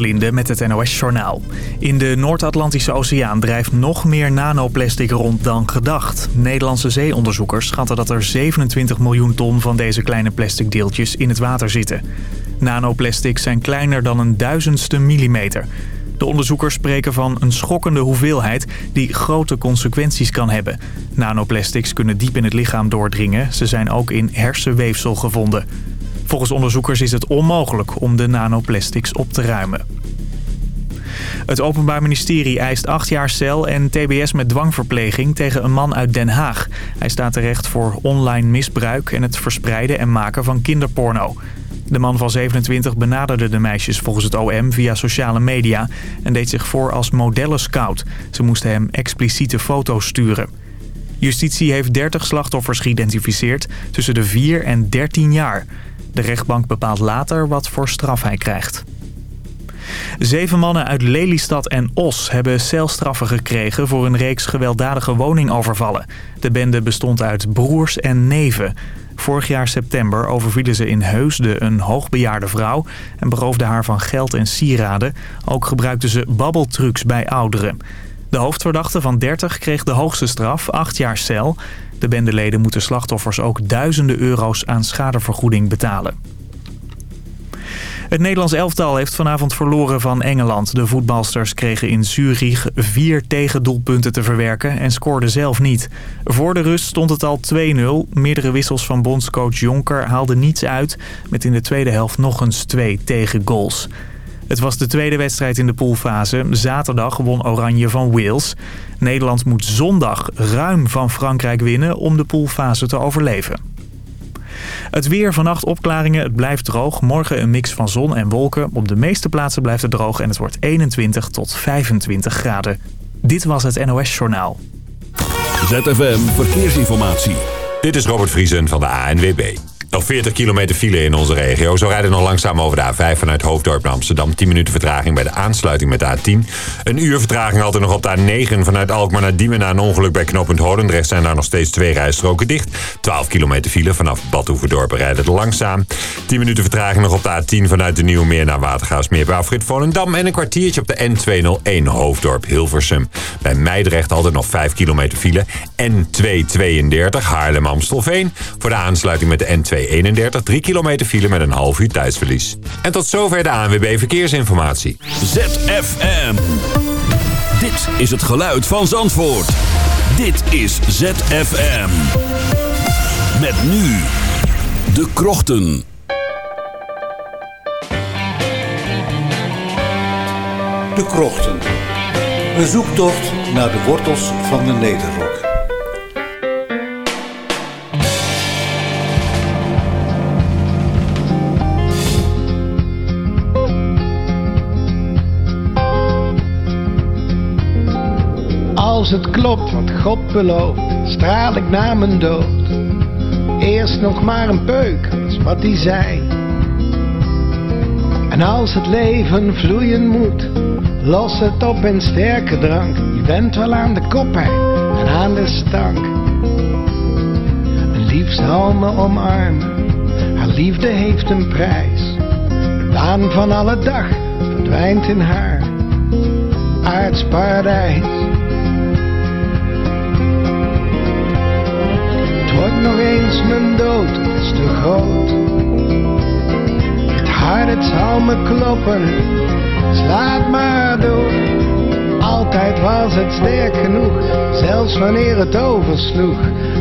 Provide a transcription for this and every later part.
Linde met het NOS-journaal. In de Noord-Atlantische Oceaan drijft nog meer nanoplastic rond dan gedacht. Nederlandse zeeonderzoekers schatten dat er 27 miljoen ton van deze kleine plastic deeltjes in het water zitten. Nanoplastics zijn kleiner dan een duizendste millimeter. De onderzoekers spreken van een schokkende hoeveelheid die grote consequenties kan hebben. Nanoplastics kunnen diep in het lichaam doordringen. Ze zijn ook in hersenweefsel gevonden. Volgens onderzoekers is het onmogelijk om de nanoplastics op te ruimen. Het Openbaar Ministerie eist acht jaar cel en tbs met dwangverpleging tegen een man uit Den Haag. Hij staat terecht voor online misbruik en het verspreiden en maken van kinderporno. De man van 27 benaderde de meisjes volgens het OM via sociale media... en deed zich voor als modellenscout. Ze moesten hem expliciete foto's sturen. Justitie heeft 30 slachtoffers geïdentificeerd tussen de 4 en 13 jaar. De rechtbank bepaalt later wat voor straf hij krijgt. Zeven mannen uit Lelystad en Os hebben celstraffen gekregen voor een reeks gewelddadige woningovervallen. De bende bestond uit broers en neven. Vorig jaar september overvielen ze in Heusden een hoogbejaarde vrouw... en beroofden haar van geld en sieraden. Ook gebruikten ze babbeltrucs bij ouderen. De hoofdverdachte van 30 kreeg de hoogste straf, 8 jaar cel. De bendeleden moeten slachtoffers ook duizenden euro's aan schadevergoeding betalen. Het Nederlands elftal heeft vanavond verloren van Engeland. De voetbalsters kregen in Zurich vier tegendoelpunten te verwerken en scoorden zelf niet. Voor de rust stond het al 2-0. Meerdere wissels van bondscoach Jonker haalden niets uit... met in de tweede helft nog eens twee tegengoals. Het was de tweede wedstrijd in de poolfase. Zaterdag won Oranje van Wales. Nederland moet zondag ruim van Frankrijk winnen om de poolfase te overleven. Het weer vannacht opklaringen, het blijft droog. Morgen een mix van zon en wolken. Op de meeste plaatsen blijft het droog en het wordt 21 tot 25 graden. Dit was het NOS Journaal. ZFM Verkeersinformatie. Dit is Robert Vriesen van de ANWB. Nog 40 kilometer file in onze regio. Zo rijden nog langzaam over de A5 vanuit Hoofddorp naar Amsterdam. 10 minuten vertraging bij de aansluiting met de A10. Een uur vertraging altijd nog op de A9 vanuit Alkmaar naar Diemen... na een ongeluk bij knooppunt Holendrecht zijn daar nog steeds twee rijstroken dicht. 12 kilometer file vanaf Badhoevedorp rijden het langzaam. 10 minuten vertraging nog op de A10 vanuit de Nieuwe Meer naar Watergaasmeer bij Afrit Volendam. En een kwartiertje op de N201 Hoofddorp Hilversum. Bij Meidrecht altijd nog 5 kilometer file. N232 Haarlem-Amstelveen voor de aansluiting met de N2 31 3 kilometer file met een half uur tijdsverlies. En tot zover de ANWB Verkeersinformatie. ZFM. Dit is het geluid van Zandvoort. Dit is ZFM. Met nu de krochten. De krochten. Een zoektocht naar de wortels van de Nederrok. Als het klopt wat God belooft, straal ik naar mijn dood. Eerst nog maar een peuk, is wat hij zei. En als het leven vloeien moet, los het op in sterke drank. Je bent wel aan de koppijn en aan de stank. Een zal me omarmen, haar liefde heeft een prijs. De baan van alle dag verdwijnt in haar wordt nog eens mijn dood, is te groot. Het hart, het zal me kloppen, slaat maar door. Altijd was het sterk genoeg, zelfs wanneer het oversloeg.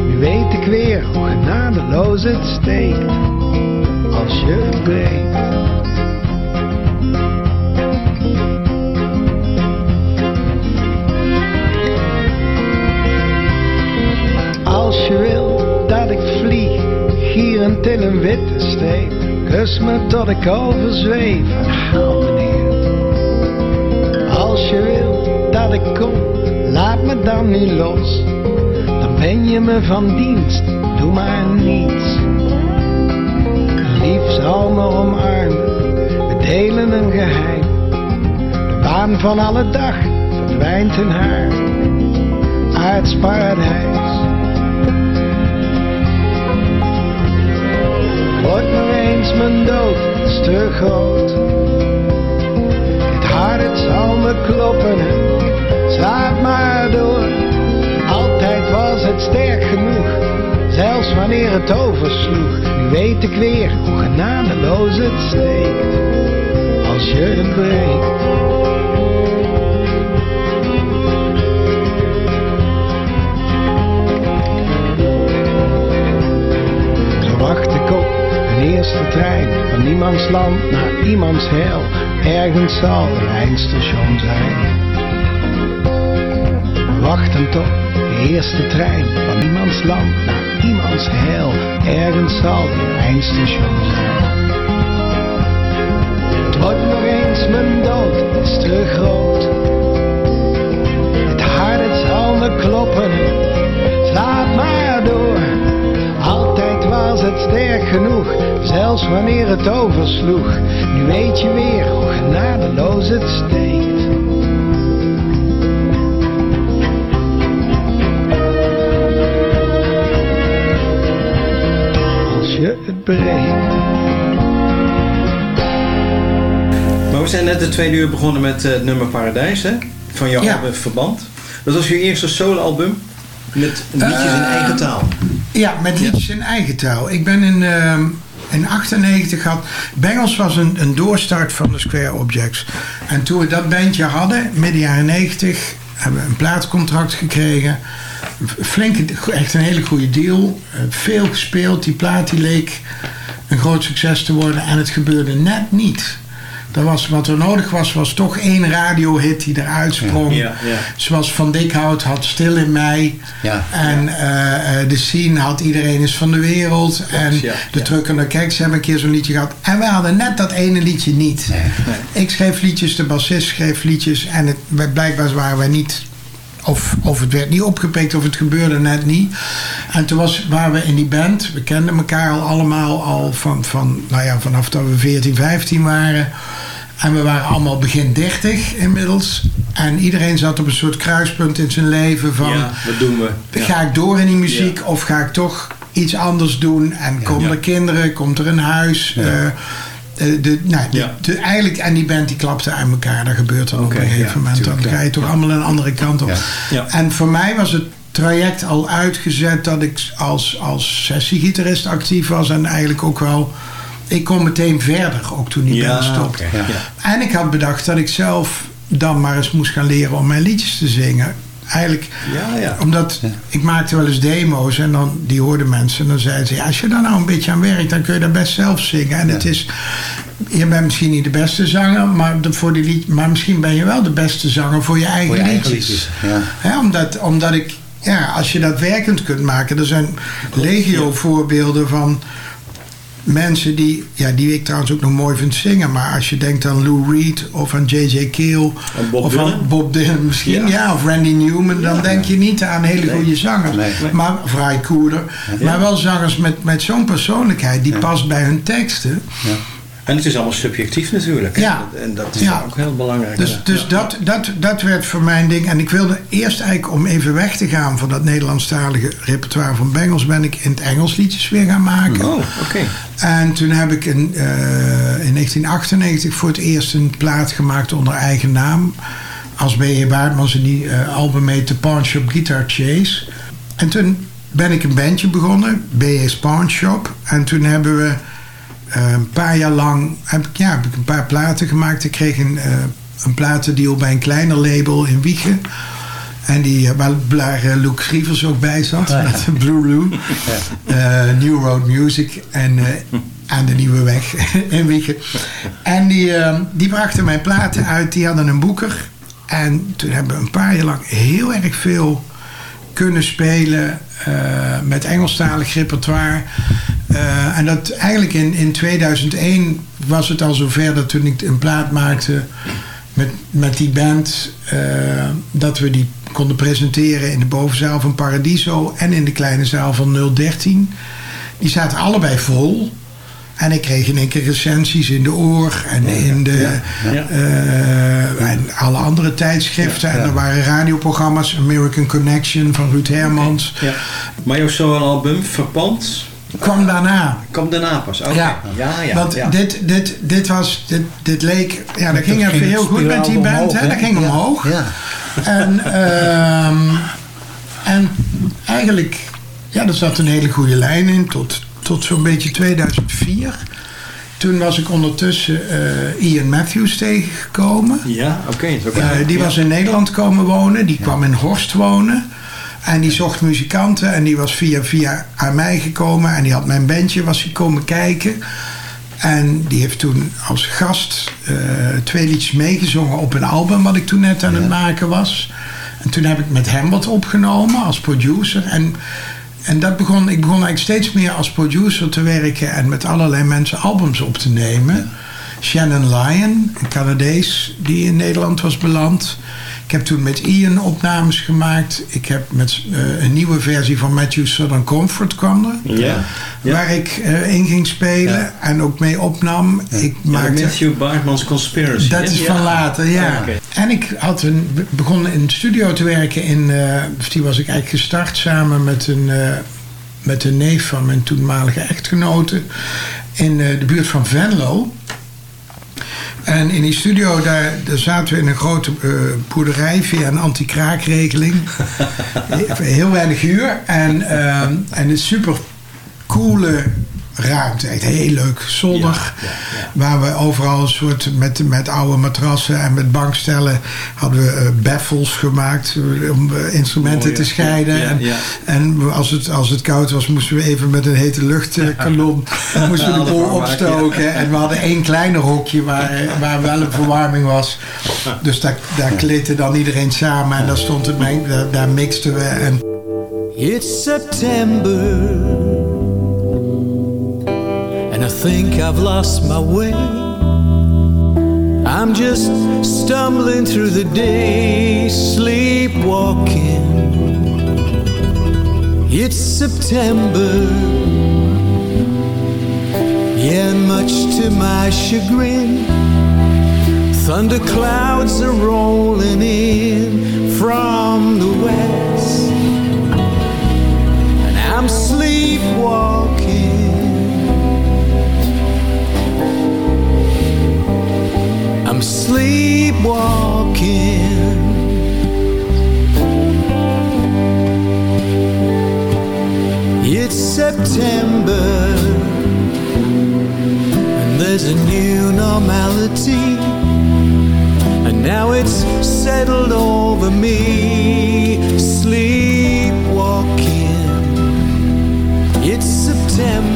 Nu weet ik weer hoe genadeloos het steekt, als je het breekt. Als je wil gierend in een witte streep. Kus me tot ik overzweef en haal me neer. Als je wil dat ik kom, laat me dan niet los. Dan ben je me van dienst, doe maar niets. Lief zal me omarmen, we delen een geheim. De baan van alle dag verdwijnt in haar aardsparadijs. Wordt eens mijn dood is te groot. kloppen, slaat maar door. Altijd was het sterk genoeg, zelfs wanneer het oversloeg. Nu weet ik weer hoe genadeloos het steekt, als je het breekt. Eerste trein van niemands land naar iemands hel. Ergens zal een eindstation zijn. Wachtend op de eerste trein van niemands land naar iemands hel. Ergens zal een eindstation zijn. Het wordt nog eens mijn dood, is te groot. Het hart zal me kloppen. Altijd was het sterk genoeg, zelfs wanneer het oversloeg. Nu weet je weer hoe genadeloos het steekt. Als je het breekt. Maar we zijn net de tweede uur begonnen met eh, het nummer Paradijs, hè? Van jouw Ja. album Verband. Dat was je eerste soloalbum met liedjes in Eh, eigen taal. Ja, met liedjes in eigen taal. Ik ben in, ehm in 98 had... Bengals was een, een doorstart van de Square Objects. En toen we dat bandje hadden, midden jaren 90... hebben we een plaatcontract gekregen. Flink, echt een hele goede deal. Eh, Veel gespeeld. Die plaat die leek een groot succes te worden. En het gebeurde net niet. Dat was, wat er nodig was, was toch één radiohit die eruit sprong. Ja, ja. Zoals Van Dikhout had Stil in Mei. Ja. En eh, eh, de scene had Iedereen is van de wereld. en ja, de ja. Trucker Keks hebben een keer zo'n liedje gehad. En we hadden net dat ene liedje niet. Ik schreef liedjes, de bassist schreef liedjes. En het, blijkbaar waren wij niet... Of, of het werd niet opgepikt of het gebeurde net niet. En toen was, waren we in die band. We kenden elkaar al allemaal al van, van, nou ja, vanaf dat we 14, 15 waren. En we waren allemaal begin 30 inmiddels. En iedereen zat op een soort kruispunt in zijn leven van... ja, wat doen we? Ga ik door in die muziek of ga ik toch iets anders doen? En komen er kinderen? Komt er een huis? Eh, de, de, nou, de- Ja. de- eigenlijk, en die band die klapte aan elkaar. Dat gebeurt dan op een gegeven ja, moment. Dan ga je toch allemaal een andere kant op. En voor mij was het traject al uitgezet dat ik als, als sessiegitarist actief was. En eigenlijk ook wel... Ik kon meteen verder, ook toen die Ja, band stopte. oké, ja. En ik had bedacht dat ik zelf dan maar eens moest gaan leren om mijn liedjes te zingen. Eigenlijk, Ja, ja. omdat ik maakte wel eens demo's en dan, die hoorden mensen. En dan zeiden ze, ja, als je daar nou een beetje aan werkt, dan kun je dat best zelf zingen. En het is, je bent misschien niet de beste zanger, maar, de, voor die lied, maar misschien ben je wel de beste zanger voor je eigen, Voor je eigen liedjes. liedjes, omdat, omdat ik, ja, als je dat werkend kunt maken, er zijn legio voorbeelden van mensen die, ja, die ik trouwens ook nog mooi vind zingen. Maar als je denkt aan Lou Reed of aan J.J. Keel. Of aan Bob Dylan misschien. Ja. Ja, of Randy Newman. Dan denk je niet aan hele goede zangers. Nee. Maar vrij koerder. Maar wel zangers met, met zo'n persoonlijkheid. Die past bij hun teksten. En het is allemaal subjectief natuurlijk. Ja. En dat is Ja. ook heel belangrijk. Dus, dus Ja. dat, dat, dat werd voor mijn ding. En ik wilde eerst eigenlijk om even weg te gaan van dat Nederlandstalige repertoire van Bengals, ben ik in het Engels liedjes weer gaan maken. Oh, oké. En toen heb ik in, eh, in 1998 voor het eerst een plaat gemaakt onder eigen naam. Als B.J. Baartmans in die eh, album heet The Pawn Shop Guitar Chase. En toen ben ik een bandje begonnen, B.J.'s Pawn Shop. En toen hebben we eh, een paar jaar lang heb ik, ja, heb ik een paar platen gemaakt. Ik kreeg een, eh, een platendeal bij een kleiner label in Wiegen. En die, eh, waar, waar eh, Luke Grievers ook bij zat. Met Blue. Eh, New Road Music. En aan de Nieuwe Weg in Wiegen. En die, eh, die brachten mijn platen uit. Die hadden een boeker. En toen hebben we een paar jaar lang heel erg veel kunnen spelen met Engelstalig repertoire. Eh, en dat eigenlijk in, in 2001 was het al zover dat toen ik een plaat maakte met, met die band, eh, dat we die konden presenteren in de bovenzaal van Paradiso en in de kleine zaal van 013. Die zaten allebei vol. En ik kreeg in één keer recensies in de oor en in de, Ja. eh, en alle andere tijdschriften. En er waren radioprogramma's, American Connection van Ruud Hermans. Ja. Maar jouw soloalbum Verpand, kwam daarna. Kwam daarna pas. Oké. Ja. ja, ja. Want ja. Dit, dit, dit was, dit, dit leek, ja, dat ging even heel goed met die band, omhoog, hè? dat ging Ja, omhoog. Ja. En, ehm, en eigenlijk, ja, er zat een hele goede lijn in tot, tot zo'n beetje 2004. Toen was ik ondertussen eh, Ian Matthews tegengekomen. Ja, oké. zo kan Eh, die Ja. was in Nederland komen wonen. Die kwam in Horst wonen. En die zocht muzikanten. En die was via via aan mij gekomen. En die had mijn bandje was hij komen kijken. En die heeft toen als gast eh, twee liedjes meegezongen op een album wat ik toen net aan het maken was. En toen heb ik met hem wat opgenomen als producer. En, en dat begon, ik begon eigenlijk steeds meer als producer te werken en met allerlei mensen albums op te nemen. Shannon Lyon, een Canadees die in Nederland was beland. Ik heb toen met Ian opnames gemaakt. Ik heb met eh, een nieuwe versie van Matthew Southern Comfort kwam er. Ja. ja. Waar ik eh, in ging spelen Ja. en ook mee opnam. Ik maakte, Matthew Baartmans Conspiracy. dat is van later, ja. Oké. En ik had een, begon in de studio te werken. In, eh, die was ik eigenlijk gestart samen met een, met een neef van mijn toenmalige echtgenote. In de buurt van Venlo. En in die studio, daar, daar zaten we in een grote eh, boerderij via een anti-kraakregeling. Heel weinig huur. En, ehm, en een super coole ruimte. Echt heel leuk, zonnig. Waar we overal een soort met, met oude matrassen en met bankstellen hadden we eh, baffles gemaakt eh, om eh, instrumenten Mooi, te scheiden. Ja, en ja. en als, het, als het koud was, moesten we even met een hete luchtkanon moesten we de boel opstoken. En we hadden één kleiner hokje waar, waar wel een verwarming was. Dus daar, daar klitten dan iedereen samen en daar stond het mee, daar, daar mixten we. En It's September, I think I've lost my way. I'm just stumbling through the day, sleepwalking. It's September, yeah, much to my chagrin. Thunder clouds are rolling in from the west and I'm sleepwalking. Sleepwalking. It's September, and there's a new normality. And now it's settled over me, sleepwalking. It's September.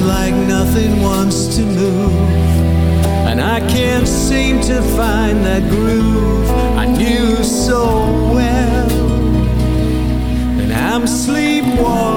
Like nothing wants to move. And I can't seem to find that groove I knew so well. And I'm sleepwalking.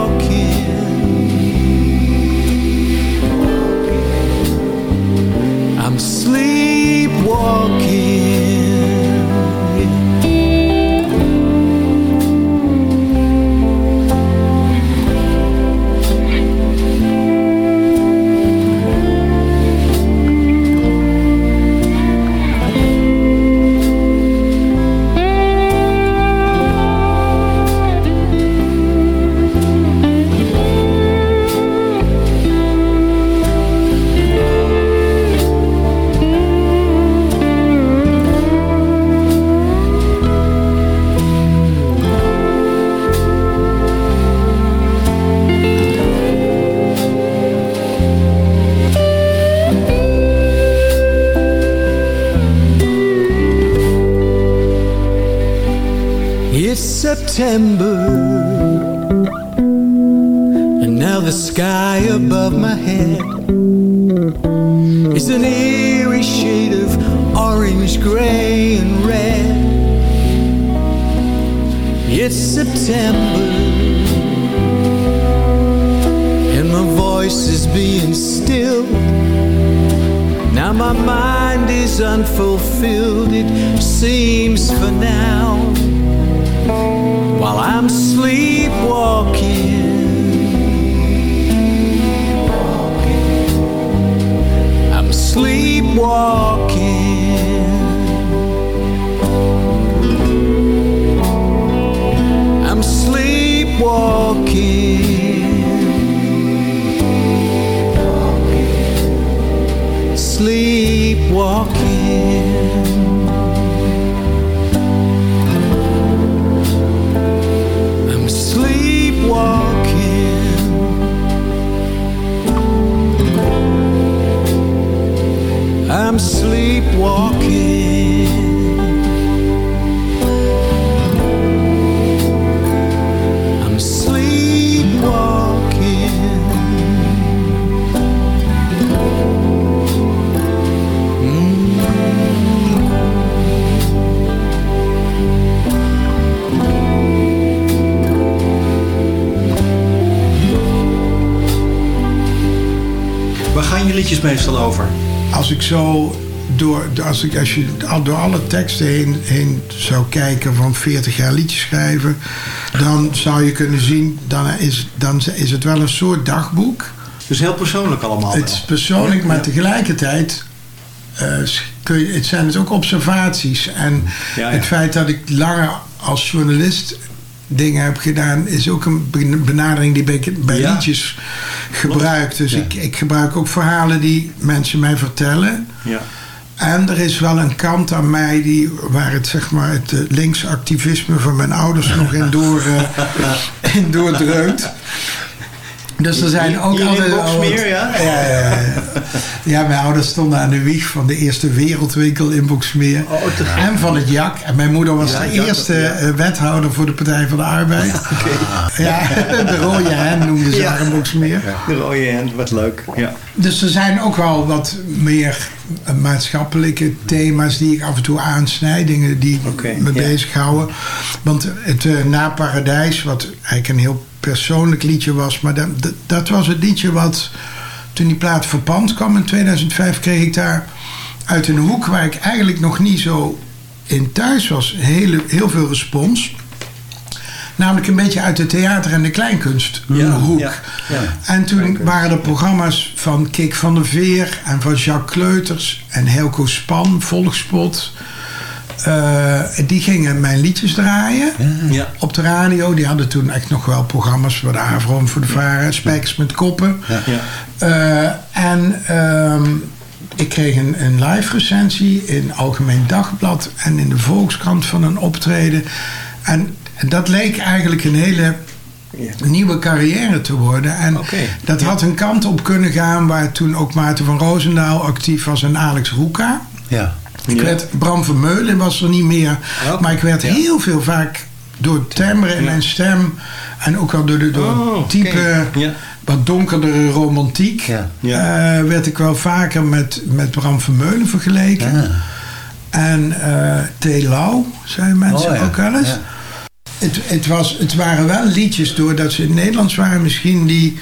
I'm sleepwalking. I'm sleepwalking. Meestal over? Als ik zo door, als, ik, als je door alle teksten heen, heen zou kijken van 40 jaar liedjes schrijven, dan zou je kunnen zien, dan is, dan is het wel een soort dagboek. Dus heel persoonlijk allemaal. Het is persoonlijk, maar tegelijkertijd eh, kun je, het zijn het ook observaties. En Ja, ja. het feit dat ik langer als journalist dingen heb gedaan, is ook een ben- benadering die ik bij Ja. liedjes gebruik. Dus Ja. ik, ik gebruik ook verhalen die mensen mij vertellen. Ja. En er is wel een kant aan mij die, waar het, zeg maar, het eh, linksactivisme van mijn ouders nog in, door, eh, in doordreunt. Dus er zijn ook altijd... al Boxmeer, ja? Ja, ja, ja. Ja, mijn ouders stonden aan de wieg van de eerste wereldwinkel in Boxmeer. Oh, gek. en van het JAK. En mijn moeder was de JAK, eerste eh, wethouder voor de Partij van de Arbeid. Ja, de rode hen noemden ze haar in Boxmeer. De rode hand, wat leuk. Ja. Dus er zijn ook wel wat meer eh, maatschappelijke thema's die ik af en toe aansnijd. Dingen die Oké, me bezighouden. Want het eh, Na Paradijs, wat eigenlijk een heel persoonlijk liedje was. Maar dat, dat, dat was het liedje wat toen die plaat verpand kwam in 2005... kreeg ik daar uit een hoek waar ik eigenlijk nog niet zo in thuis was... hele, heel veel respons. Namelijk een beetje uit de theater- en de kleinkunsthoek. ja, ja. En toen waren er programma's van Kik van der Veer en van Jacques Kleuters en Helco Span, Volkspot. Eh, die gingen mijn liedjes draaien Ja. op de radio. Die hadden toen echt nog wel programma's voor de Avro en voor de Varen, Spijkers met Koppen. Ja. Eh, en ehm, ik kreeg een, een live recensie in Algemeen Dagblad en in de Volkskrant van een optreden. En dat leek eigenlijk een hele nieuwe carrière te worden. En dat had een kant op kunnen gaan waar toen ook Maarten van Roosendaal actief was en Alex Roeka. Ja. Ik Ja. werd, Bram Vermeulen was er niet meer. Maar ik werd Ja. heel veel vaak door timbre in mijn stem. En ook al door, de, door Oh, type wat donkerdere romantiek. Eh, werd ik wel vaker met, met Bram Vermeulen vergeleken. En T. Lau, zeiden mensen Oh, ook wel eens. Het, het, was, het waren wel liedjes, doordat ze in het Nederlands waren misschien, die,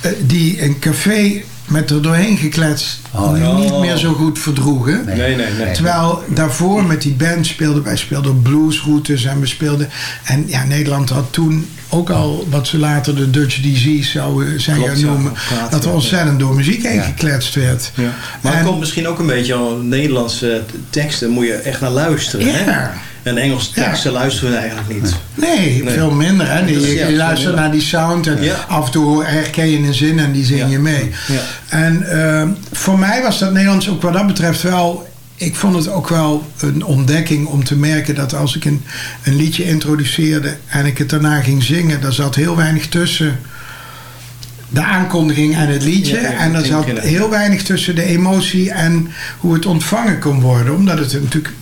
eh, die een café met er doorheen gekletst Oh, ja. niet meer zo goed verdroegen. Nee, nee, nee. Terwijl daarvoor met die band speelden wij speelden bluesroutes en we speelden. En ja, Nederland had toen ook al wat ze later de Dutch DZ's zouden zijn Klopt, gaan ja, noemen. dat er ontzettend door muziek heen Ja. gekletst werd. Ja. Maar En- het komt misschien ook een beetje aan Nederlandse teksten. Moet je echt naar luisteren. Ja. Hè? En Engelse Ja. teksten luisteren we eigenlijk niet. Nee, Nee. veel minder. Hè? Die, je, luistert naar die sound en Ja. af en toe herken je een zin en die zing Ja. je mee. Ja. En ehm, voor mij was dat Nederlands ook wat dat betreft wel... Ik vond het ook wel een ontdekking om te merken dat als ik een, een liedje introduceerde en ik het daarna ging zingen, daar zat heel weinig tussen de aankondiging en het liedje. Ja, ja, en er ik zat heel weinig tussen de emotie en hoe het ontvangen kon worden. Omdat het natuurlijk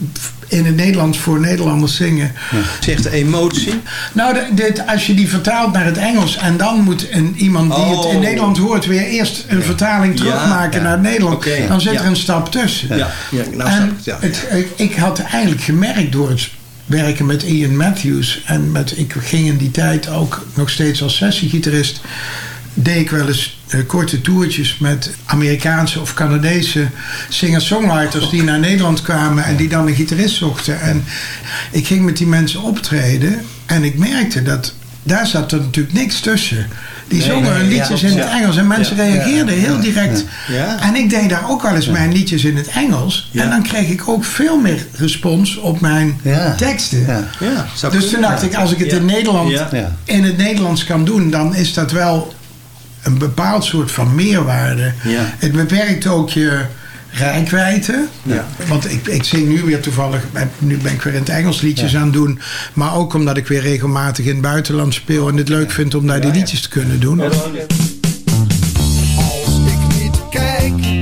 in het Nederlands voor Nederlanders zingen Zegt emotie. nou, dit, als je die vertaalt naar het Engels en dan moet een, iemand die het in Oh. Nederland hoort weer eerst een vertaling Ja, terugmaken ja. naar het Nederland, dan zit ja. er een stap tussen. Ja, ja nou snap en ik ja. het, ik, ik had eigenlijk gemerkt door het werken met Ian Matthews en met, ik ging in die tijd ook nog steeds als sessiegitarist deed ik wel eens eh, korte toertjes met Amerikaanse of Canadese singer-songwriters die naar Nederland kwamen en die dan een gitarist zochten. En ik ging met die mensen optreden en ik merkte dat daar zat er natuurlijk niks tussen. Die zongen nee, hun liedjes ja, in het. Engels en mensen Ja, reageerden heel direct. Ja. En ik deed daar ook wel eens mijn liedjes in het Engels. En dan kreeg ik ook veel meer respons op mijn teksten. Ja. Ja, zou Dus toen dacht ik, als ik het in Nederland in het Nederlands kan doen, dan is dat wel een bepaald soort van meerwaarde. Ja. Het beperkt ook je rijkwijde. Ja. Want ik, ik zing nu weer toevallig, nu ben ik weer in het Engels liedjes aan het doen. Maar ook omdat ik weer regelmatig in het buitenland speel en het leuk vind om daar die liedjes te kunnen doen. Als ik niet kijk,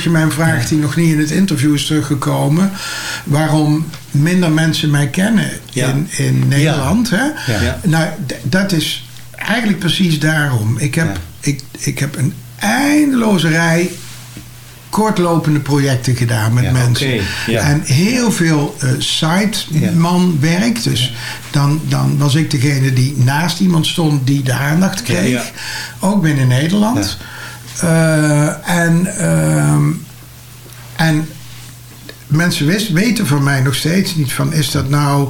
vroeg je mij een vraag die nog niet in het interview is teruggekomen. Waarom minder mensen mij kennen Ja. in, in Nederland. Hè? Ja. Nou, dat is eigenlijk precies daarom. Ik heb, ik, ik heb een eindeloze rij kortlopende projecten gedaan met Ja, mensen. ja. En heel veel eh sideman-werk. Dus dan, dan was ik degene die naast iemand stond die de aandacht kreeg. Ja. Ook binnen Nederland. Eh, en, ehm, en mensen weten van mij nog steeds niet van is dat nou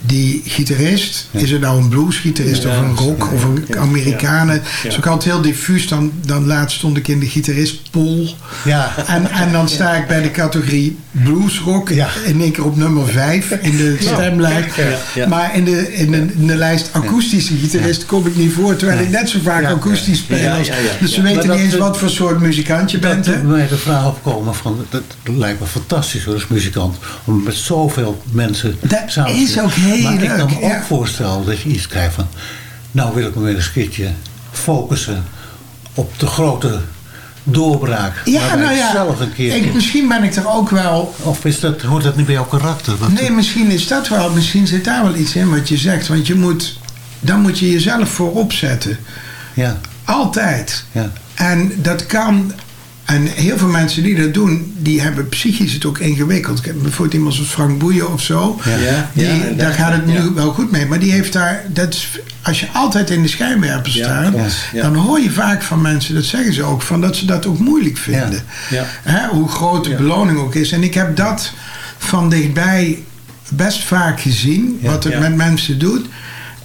die gitarist, is het nou een bluesgitarist of een rock of een Amerikanen. Het is ook altijd heel diffuus. Dan, dan laatst stond ik in de gitaristpool. Ja. En, en dan sta ik bij de categorie bluesrock Ja. in één keer op nummer 5 in de stemlijst. Maar in de, in, de, in de lijst akoestische gitarist kom ik niet voor. Terwijl ik net zo vaak akoestisch speel. Dus ze weten dat- niet eens dat- wat voor soort muzikant je Dat bent. Doet mij de vraag opkomen van, dat lijkt me fantastisch hoor, als muzikant, om met zoveel mensen Dat samen te is spelen. ook heel maar ik kan me ook voorstellen dat je iets krijgt van, nou wil ik me weer eens een keertje focussen op de grote doorbraak. Ja, nou ja, zelf een keer... ik, misschien ben ik er ook wel... Of is dat, hoort dat niet bij jouw karakter? Wat- Nee, misschien is dat wel, misschien zit daar wel iets in wat je zegt. Want je moet, dan moet je jezelf voorop zetten. Ja, Altijd. ja. En dat kan. En heel veel mensen die dat doen, die hebben psychisch het ook ingewikkeld. Ik heb bijvoorbeeld iemand zoals Frank Boeien of zo. Ja. Ja, Die, ja, en daar gaat het nu ja. wel goed mee. Maar die heeft daar. Dat is, als je altijd in de schijnwerpers staat, dan hoor je vaak van mensen, dat zeggen ze ook, van dat ze dat ook moeilijk vinden. Ja. Hè, hoe groot de Ja. beloning ook is. En ik heb dat van dichtbij best vaak gezien, Ja. wat het Ja. met mensen doet.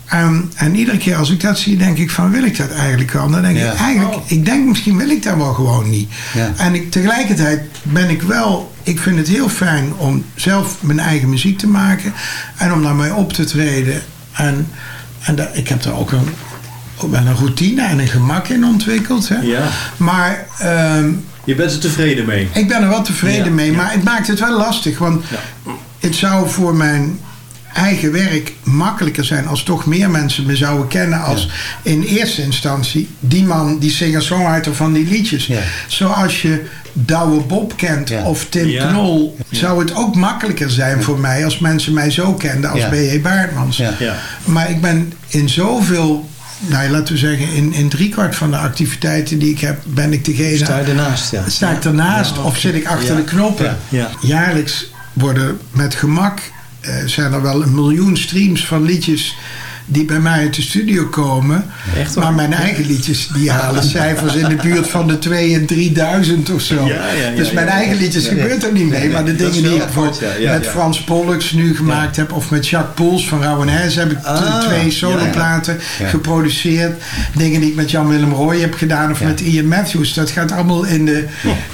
Ehm, en iedere keer als ik dat zie, denk ik van wil ik dat eigenlijk wel? Dan denk Ja. ik eigenlijk, ik denk misschien wil ik dat wel gewoon niet. Ja. En ik, tegelijkertijd ben ik wel, ik vind het heel fijn om zelf mijn eigen muziek te maken en om daarmee op te treden. En, en dat, ik heb daar ook een, ook wel een routine en een gemak in ontwikkeld. Hè? Ja. Maar ehm, Je bent er tevreden mee. ik ben er wel tevreden Ja, mee, ja. maar het maakt het wel lastig. Want het zou voor mijn eigen werk makkelijker zijn als toch meer mensen me zouden kennen als in eerste instantie die man, die singer-songwriter van die liedjes. Ja. Zoals je Douwe Bob kent Ja. of Tim Ja. Knol, zou het ook makkelijker zijn voor mij als mensen mij zo kenden als Ja. B.J. Baartmans. Ja. Ja. Maar ik ben in zoveel, nou laten we zeggen, in, in driekwart van de activiteiten die ik heb, ben ik degene. Sta je ernaast, ja. Sta ik ernaast of zit ik achter Ja. de knoppen? Ja. Ja. Jaarlijks worden met gemak, zijn er wel een miljoen streams van liedjes die bij mij uit de studio komen. Echt waar? maar mijn eigen liedjes die halen cijfers in de buurt van de 2 en 3000 of zo. Ja, ja, ja, dus mijn eigen liedjes gebeurt er niet mee. Maar de dingen die ik ja, met. Frans Pollux nu gemaakt heb. Of met Jacques Poels van Rauwenhuis heb ik Ah, twee soloplaten geproduceerd. Dingen die ik met Jan-Willem Roy heb gedaan. Of met Ian Matthews. Dat gaat allemaal in de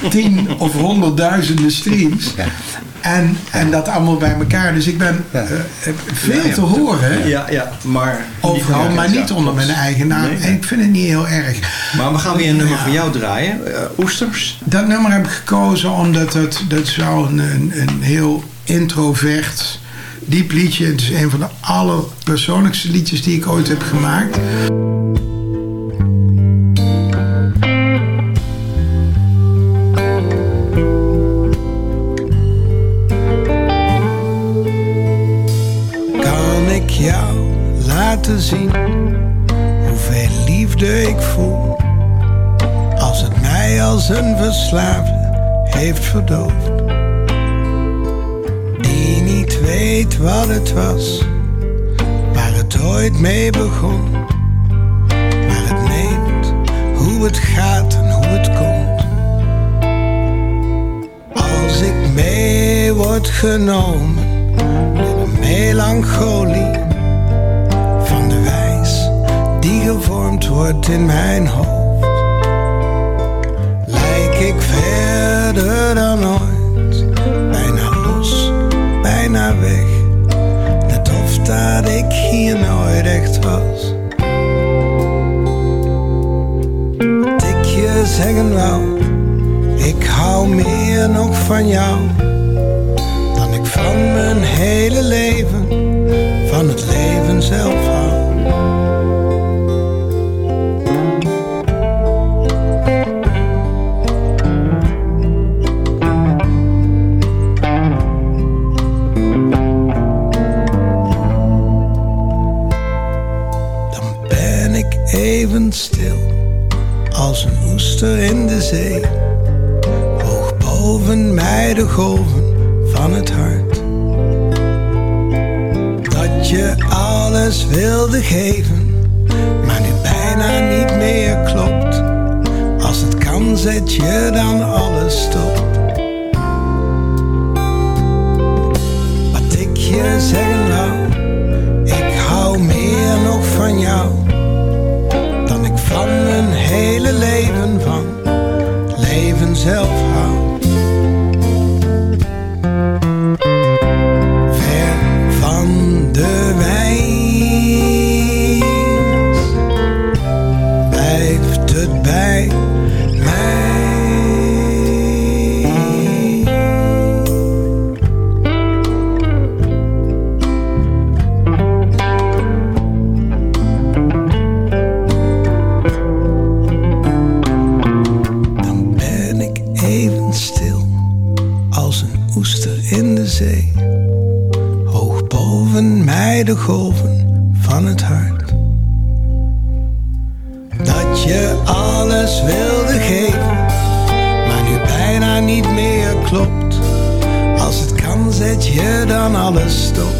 tien of honderdduizenden streams. En, en dat allemaal bij elkaar. Dus ik ben Ja. eh, veel Ja, te horen. Ja, ja, maar... Overal, maar niet onder mijn eigen naam. Nee. En ik vind het niet heel erg. Maar we gaan weer een nummer van jou draaien. Eh, Oesters. Dat nummer heb ik gekozen omdat het, dat zou een, een, een heel introvert, diep liedje. Het is een van de allerpersoonlijkste liedjes die ik ooit heb gemaakt. Laten zien hoeveel liefde ik voel? Als het mij als een verslaafde heeft verdoofd. Die niet weet wat het was, waar het ooit mee begon. Maar het neemt hoe het gaat en hoe het komt. Als ik mee word genomen in de melancholie wordt in mijn hoofd lijk ik verder dan ooit. Bijna los, bijna weg. Net of dat ik hier nooit echt was. Wat ik je zeggen wou, ik hou meer nog van jou. Van het. Dat je alles wilde geven, maar nu bijna niet meer klopt. Als het kan, zet je dan alles stop.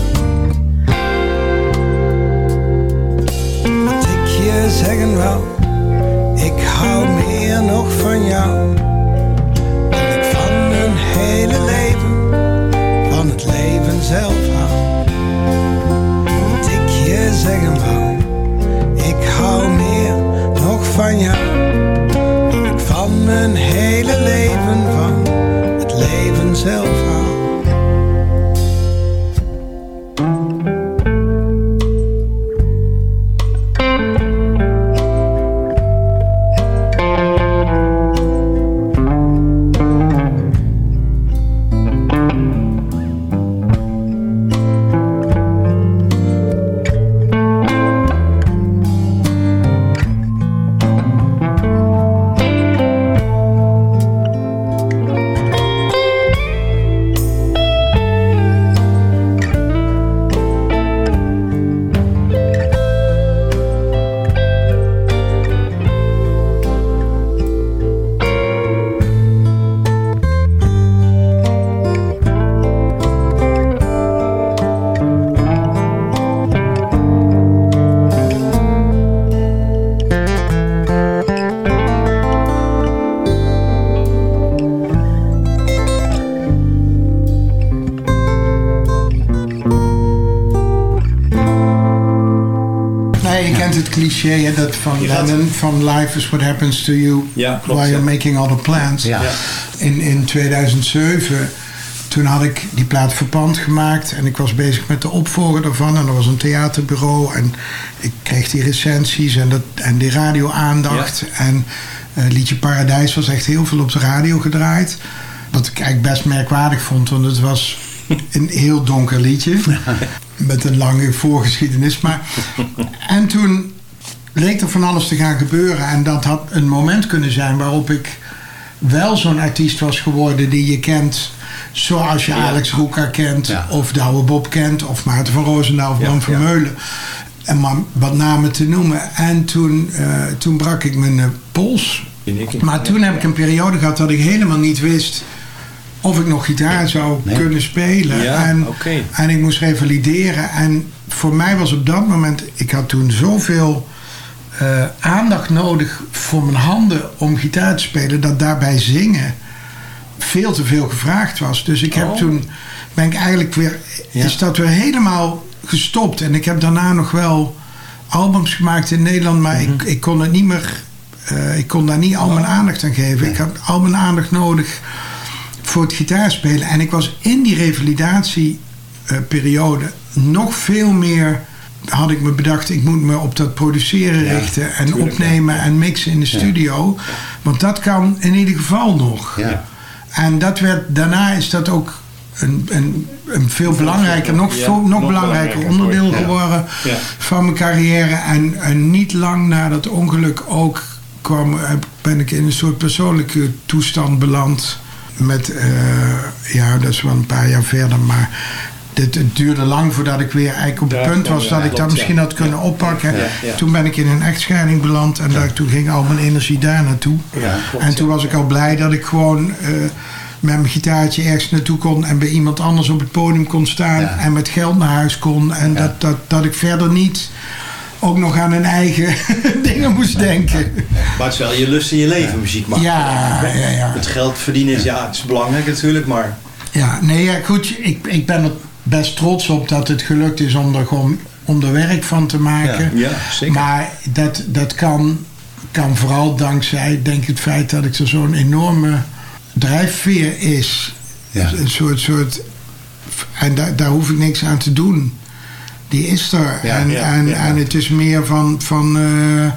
Wat ik je zeggen wou, ik hou meer nog van jou. Nog hè, dat van Lennon, van Life is what happens to you Ja, klopt, while you're ja. making other plans. Ja. In, in 2007, toen had ik die plaat verpand gemaakt en ik was bezig met de opvolger daarvan. En er was een theaterbureau en ik kreeg die recensies en, dat, en die radio-aandacht. En eh, liedje Paradijs was echt heel veel op de radio gedraaid. Wat ik eigenlijk best merkwaardig vond, want het was een heel donker liedje. Met een lange voorgeschiedenis. Maar, en toen leek er van alles te gaan gebeuren. En dat had een moment kunnen zijn waarop ik wel zo'n artiest was geworden die je kent. Zoals je Alex Roeka kent, Ja. of Douwe Bob kent, of Maarten van Roosendaal of Jan van ja. Meulen. En maar wat namen te noemen. En toen, eh, toen brak ik mijn eh, pols. Maar toen heb ik een periode gehad dat ik helemaal niet wist of ik nog gitaar zou Nee. kunnen spelen. Ja, en, en ik moest revalideren. En voor mij was op dat moment, ik had toen zoveel eh, aandacht nodig voor mijn handen om gitaar te spelen, dat daarbij zingen veel te veel gevraagd was. Dus ik heb Oh. toen, ben ik eigenlijk weer, Ja. is dat weer helemaal gestopt. En ik heb daarna nog wel albums gemaakt in Nederland, maar Mhm. ik, ik kon het niet meer, eh, ik kon daar niet al Oh. mijn aandacht aan geven. Ik had al mijn aandacht nodig voor het gitaarspelen. En ik was in die revalidatieperiode nog veel meer. Had ik me bedacht, ik moet me op dat produceren Ja, richten. En tuurlijk, opnemen en mixen in de studio. Want dat kan in ieder geval nog. Ja. En dat werd, daarna is dat ook een, een, een veel belangrijker, nog, nog, nog belangrijker belangrijker onderdeel geworden Ja. van mijn carrière. En, en niet lang na dat ongeluk ook kwam, ben ik in een soort persoonlijke toestand beland. Met, eh, ja, dat is wel een paar jaar verder, maar het duurde lang voordat ik weer eigenlijk op het Ja, punt was ja, dat ik dat misschien had kunnen oppakken. Toen ben ik in een echtscheiding beland en daar, toen ging al mijn energie daar naartoe. Klopt, en toen was ik al blij dat ik gewoon eh, met mijn gitaartje ergens naartoe kon en bij iemand anders op het podium kon staan en met geld naar huis kon. En dat, dat, dat ik verder niet ook nog aan een eigen dingen moest denken. Maar het is wel je lust in je leven, muziek maken. Ja, ja, ja. Het geld verdienen is, ja, het is belangrijk natuurlijk, maar... Ja, nee, ja, goed. Ik, ik ben er best trots op dat het gelukt is om er gewoon om er werk van te maken. Ja, zeker. Maar dat, dat kan, kan vooral dankzij, denk ik, het feit dat ik er zo'n enorme drijfveer is. Ja. Een soort, soort en daar, daar hoef ik niks aan te doen. Die is er. En, en, en het is meer van, van eh,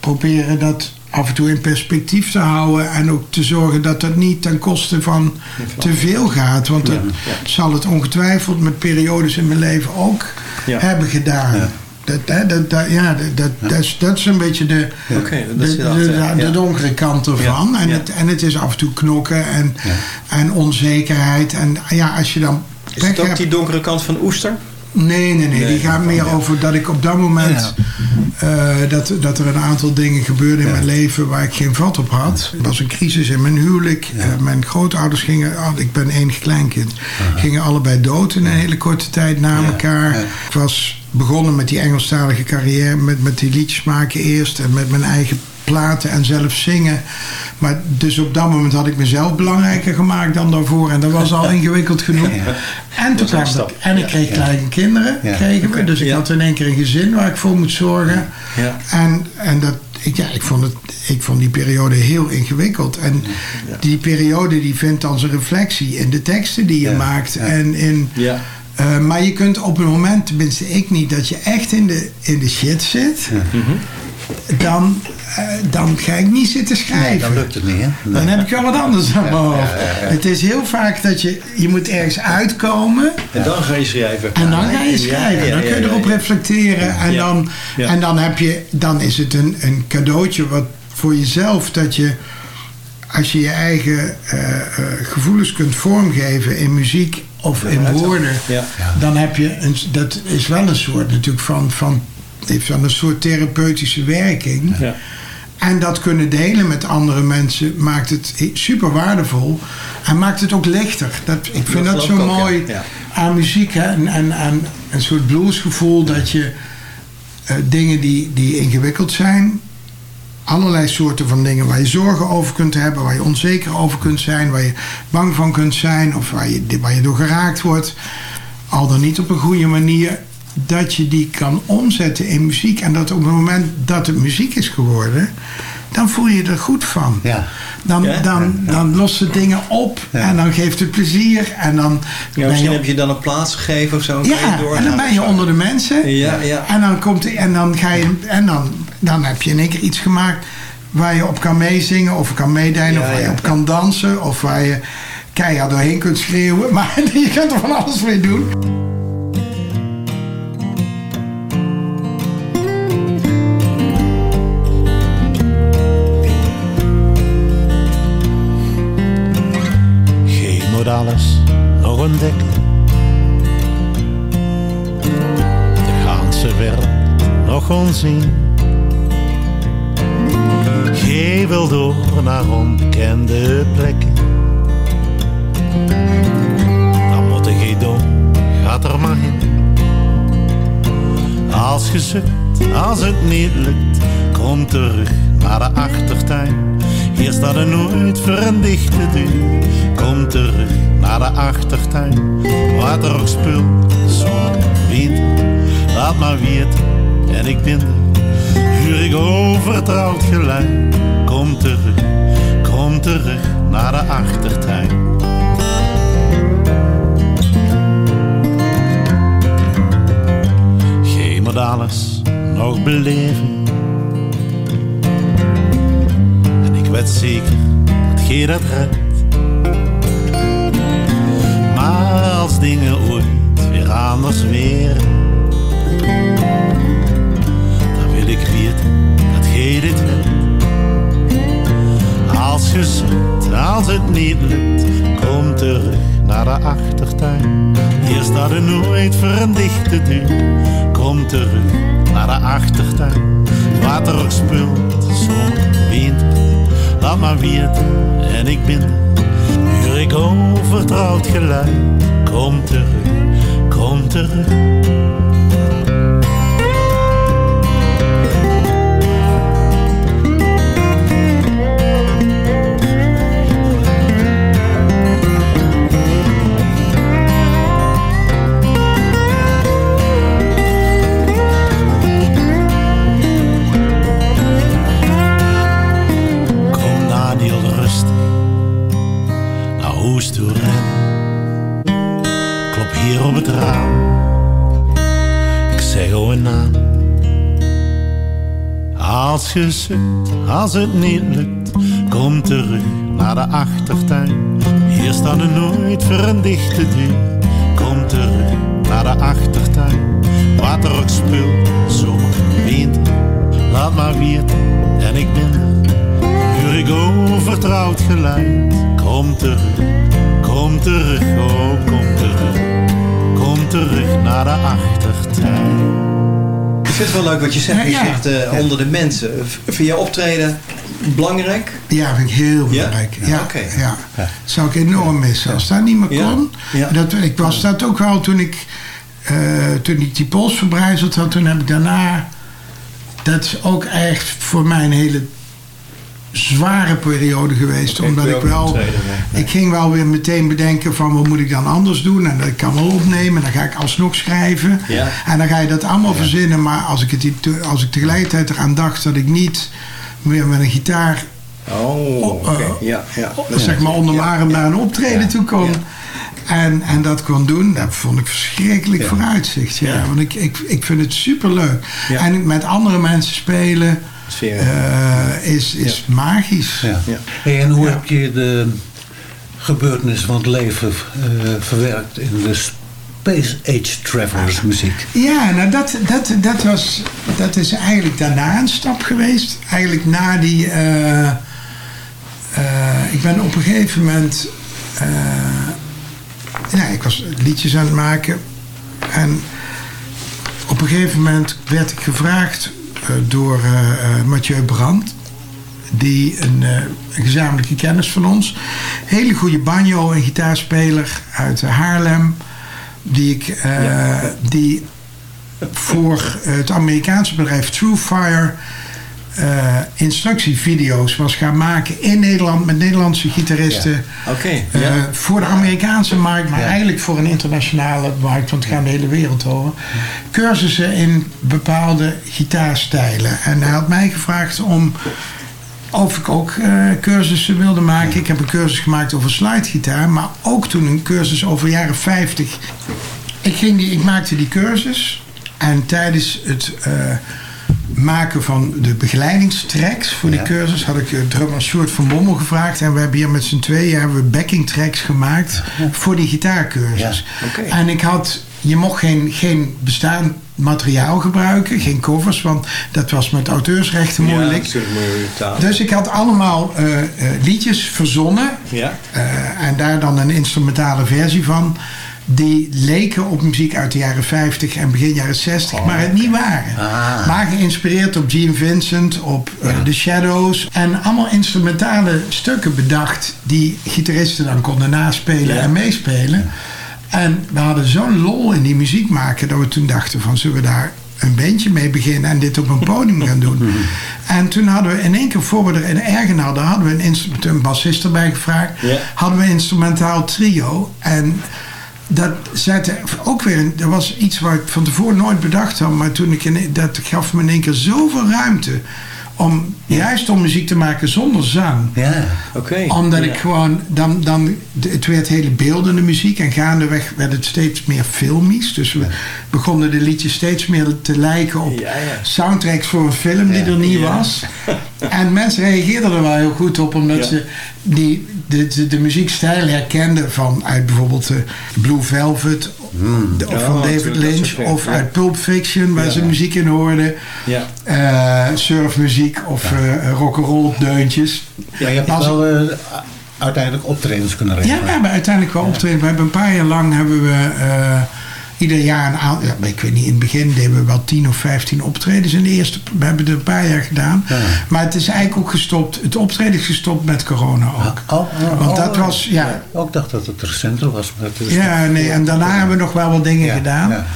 proberen dat af en toe in perspectief te houden. En ook te zorgen dat dat niet ten koste van te veel gaat. Want dat zal het ongetwijfeld met periodes in mijn leven ook Ja. hebben gedaan. Ja. Dat, hè, dat, dat, ja, dat, dat, dat, is, dat is een beetje de, Oké, dat is de, dat, donkere kant ervan. Ja, En, ja. Het, en het is af en toe knokken en, Ja. en onzekerheid. En ja, als je dan Is het pech ook hebt... die donkere kant van Oester? Nee, nee, nee. Die gaat meer over dat ik op dat moment... eh, dat, dat er een aantal dingen gebeurden in mijn leven waar ik geen vat op had. Er was een crisis in mijn huwelijk. Eh, mijn grootouders gingen... ah, ik ben enig kleinkind. Gingen allebei dood in een hele korte tijd na elkaar. Ik was begonnen met die Engelstalige carrière. Met, met die liedjes maken eerst. En met mijn eigen platen en zelf zingen. Maar dus op dat moment had ik mezelf belangrijker gemaakt dan daarvoor. En dat was al ingewikkeld genoeg. En toen kwam ik, en ik kreeg kleine kinderen, kregen we. Dus ik had in één keer een gezin waar ik voor moet zorgen. Ja. En, en dat, ik, ja, ik, vond het, ik vond die periode heel ingewikkeld. En die periode die vindt dan zijn reflectie in de teksten die je maakt. En in, eh, maar je kunt op een moment, tenminste ik niet, dat je echt in de, in de shit zit. Dan, eh, dan ga ik niet zitten schrijven. Nee, dan lukt het niet, hè? Nee. Dan heb ik wel wat anders aan mijn hoofd. ja, ja. Het is heel vaak dat je, je moet ergens uitkomen. En dan ga je schrijven. En dan ga je schrijven. Dan kun je erop reflecteren. En, dan, en dan, heb je, dan is het een, een cadeautje wat voor jezelf dat je. Als je je eigen eh, eh, gevoelens kunt vormgeven in muziek of in woorden, Ja. dan heb je een, dat is wel een soort natuurlijk van, van heeft wel een soort therapeutische werking. Ja. En dat kunnen delen met andere mensen maakt het super waardevol. En maakt het ook lichter. Dat, ik vind Dat zo ook, mooi ja. Aan muziek. Hè? En, en aan een soort bluesgevoel dat je eh, dingen die, die ingewikkeld zijn. Allerlei soorten van dingen waar je zorgen over kunt hebben. Waar je onzeker over kunt zijn. Waar je bang van kunt zijn. Of waar je, waar je door geraakt wordt. Al dan niet op een goede manier. Dat je die kan omzetten in muziek. En dat op het moment dat het muziek is geworden. Dan voel je er goed van. Ja. Dan, Ja? dan, dan lost het dingen op. En dan geeft het plezier. En dan misschien je heb je dan een plaats gegeven of zo. en ja, en dan ben je zo. onder de mensen. Ja, ja. En dan, komt, en dan, ga je, en dan, dan heb je in één keer iets gemaakt waar je op kan meezingen of kan meedijnen Ja, of waar je op kan dansen of waar je keihard doorheen kunt schreeuwen. Maar je kunt er van alles mee doen. Alles nog ontdekken. De ganse wereld nog onzien. Wil door naar onbekende plekken. Dan moet geen doen, gaat er maar in. Als zoekt, als het niet lukt, kom terug naar de achtertuin. Hier staat er nooit voor een dichte deur. Kom terug naar de achtertuin, wat er ook speelt, zomer, winter. Laat maar weten, en ik ben. Huur ik overtrouwd geluid. Kom terug, kom terug naar de achtertuin. Geen moet alles nog beleven. Weet zeker dat je dat redt. Maar als dingen ooit weer anders weren, dan wil ik weten dat je dit redt. Als je zoekt, als het niet lukt, kom terug naar de achtertuin. Hier staat er nooit voor een dichte deur. Kom terug naar de achtertuin. Wat er ook speelt, zomer, winter. Laat maar weten, en ik ben. Huur ik overtrouwd geluid. Kom terug, kom terug. Toe rennen. Klop hier op het raam. Ik zeg gewoon naam. Als je zoekt, als het niet lukt, kom terug naar de achtertuin. Hier staan er nooit voor een dichte deur. Kom terug naar de achtertuin. Wat er ook speelt, winter. Laat maar weten, en ik ben er. Huur ik overtrouwd geluid. Kom terug, kom terug, oh kom terug. Kom terug naar de achtertuin. Ik vind het wel leuk wat je zegt. Ja, Je ja. zegt eh, onder de mensen. Vind je optreden belangrijk? Ja, vind ik heel belangrijk. Ja, Oké. ja. Dat zou ik enorm missen. Als dat niet meer Ja. kon. Ja. Dat, ik was dat ook wel toen ik, eh, toen ik die pols verbrijzeld had. Toen heb ik daarna... Dat is ook echt voor mij een hele zware periode geweest. omdat ik wel... Ik ging wel weer meteen bedenken van wat moet ik dan anders doen. En dat kan wel opnemen. Dan ga ik alsnog schrijven. Ja. En dan ga je dat allemaal verzinnen. Maar als ik, het, als ik tegelijkertijd eraan dacht dat ik niet meer met een gitaar Oh, oké. ja, ja. zeg maar onder mijn arm naar een optreden toe kon. En, en dat kon doen, dat vond ik verschrikkelijk vooruitzicht. Ja. Want ik, ik, ik vind het superleuk. Ja. En met andere mensen spelen Sfeer. eh, is, is magisch. Ja. Ja. Hey, en hoe Ja. heb je de gebeurtenissen van het leven eh, verwerkt in de Space Age Travelers muziek? Ja, nou dat, dat, dat, was, dat is eigenlijk daarna een stap geweest. Eigenlijk na die... eh, eh, ik ben op een gegeven moment... eh, ja, ik was liedjes aan het maken. En op een gegeven moment werd ik gevraagd door eh, eh, Mathieu Brandt. Die een, eh, een gezamenlijke kennis van ons. Hele goede banjo- en gitaarspeler uit Haarlem. Die ik... eh, die voor het Amerikaanse bedrijf Truefire eh instructievideo's was gaan maken in Nederland met Nederlandse gitaristen. Oké. Eh, ja. voor de Amerikaanse markt, maar Ja. eigenlijk voor een internationale markt, want het gaat de hele wereld over. Cursussen in bepaalde gitaarstijlen. En hij had mij gevraagd om of ik ook eh, cursussen wilde maken. Ik heb een cursus gemaakt over slidegitaar, maar ook toen een cursus over jaren 50. Ik, ging die, ik maakte die cursus en tijdens het maken van de begeleidingstracks voor die Ja. cursus had ik eh, drummer Sjoerd van Bommel gevraagd. En we hebben hier met z'n tweeën hebben we backing tracks gemaakt voor die gitaarcursus. Ja. En ik had, je mocht geen, geen bestaand materiaal gebruiken, geen covers, want dat was met auteursrechten moeilijk. Dus ik had allemaal eh, eh, liedjes verzonnen. Ja. en daar dan een instrumentale versie van. Die leken op muziek uit de jaren 50 en begin jaren 60, maar het niet waren. Ah. Maar geïnspireerd op Gene Vincent, op eh, The Shadows. En allemaal instrumentale stukken bedacht die gitaristen dan konden naspelen Ja. en meespelen. En we hadden zo'n lol in die muziek maken dat we toen dachten van zullen we daar een bandje mee beginnen en dit op een podium gaan doen. En toen hadden we in één keer, voor we er een ergen hadden, hadden we een, een bassist erbij gevraagd. Hadden we een instrumentaal trio. En dat zette ook weer, een, dat was iets waar ik van tevoren nooit bedacht had. Maar toen ik in, dat gaf me in één keer zoveel ruimte om juist om muziek te maken zonder zang Ja. Oké. omdat Ja. ik gewoon, dan, dan, het werd hele beeldende muziek. En gaandeweg werd het steeds meer filmisch. Dus we begonnen de liedjes steeds meer te lijken op Ja, soundtracks voor een film die er niet was. En mensen reageerden er wel heel goed op. Omdat ze die, de, de, de muziekstijl herkenden van uit bijvoorbeeld de Blue Velvet. de- of Ja, van David natuurlijk, dat Lynch. Of Ja. uit Pulp Fiction waar Ja. ze muziek in hoorden. Ja. eh surfmuziek of eh rock'n'roll deuntjes. Ja, je hebt Als wel eh, uiteindelijk optredens kunnen regelen. Ja, we hebben uiteindelijk wel optreden. We hebben een paar jaar lang hebben we eh, ieder jaar een aantal. Ja, ik weet niet, in het begin deden we wel 10 of 15 optredens. In de eerste, we hebben er een paar jaar gedaan. Ja. Maar het is eigenlijk ook gestopt. Het optreden is gestopt met corona ook. Oh, oh, Want dat oh. was, ja. Ook dacht dat het recenter was. Maar het Ja, nee, en daarna hebben we nog wel wat dingen gedaan. ja.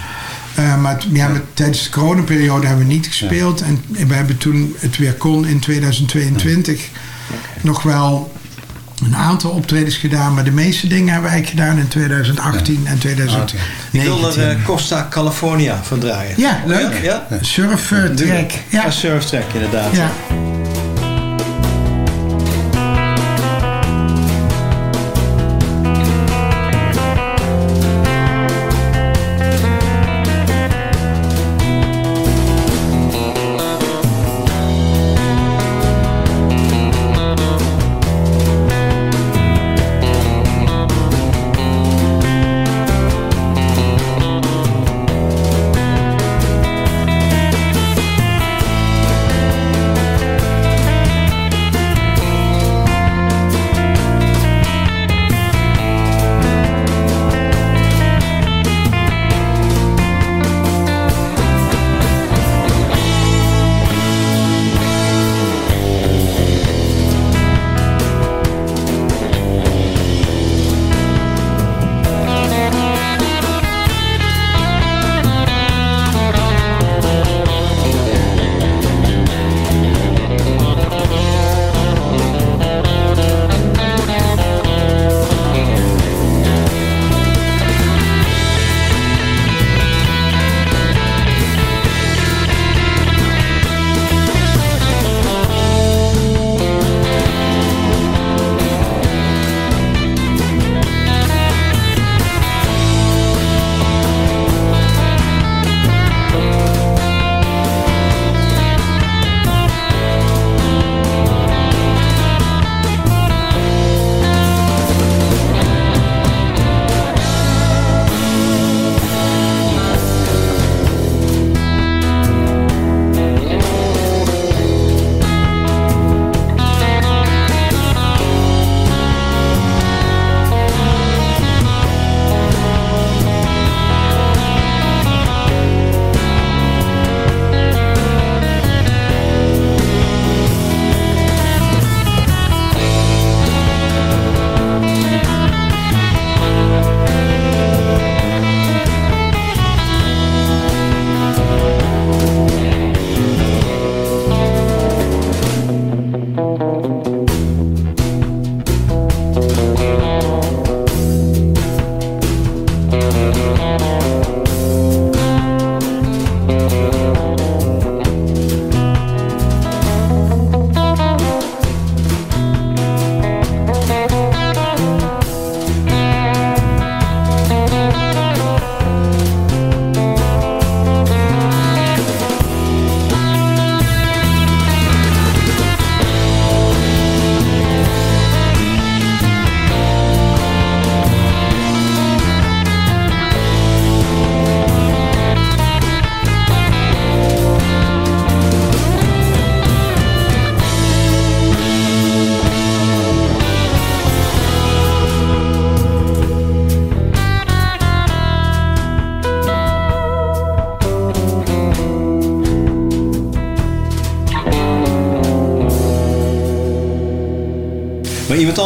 Eh, maar ja, met, tijdens de coronaperiode hebben we niet gespeeld. En we hebben toen het weer kon in 2022 nog wel een aantal optredens gedaan. Maar de meeste dingen hebben we eigenlijk gedaan in 2018 en 2019. Ik wil er eh, Costa California van draaien. Ja, leuk. Ja? Surf track. Ja. Een surftrack inderdaad. ja.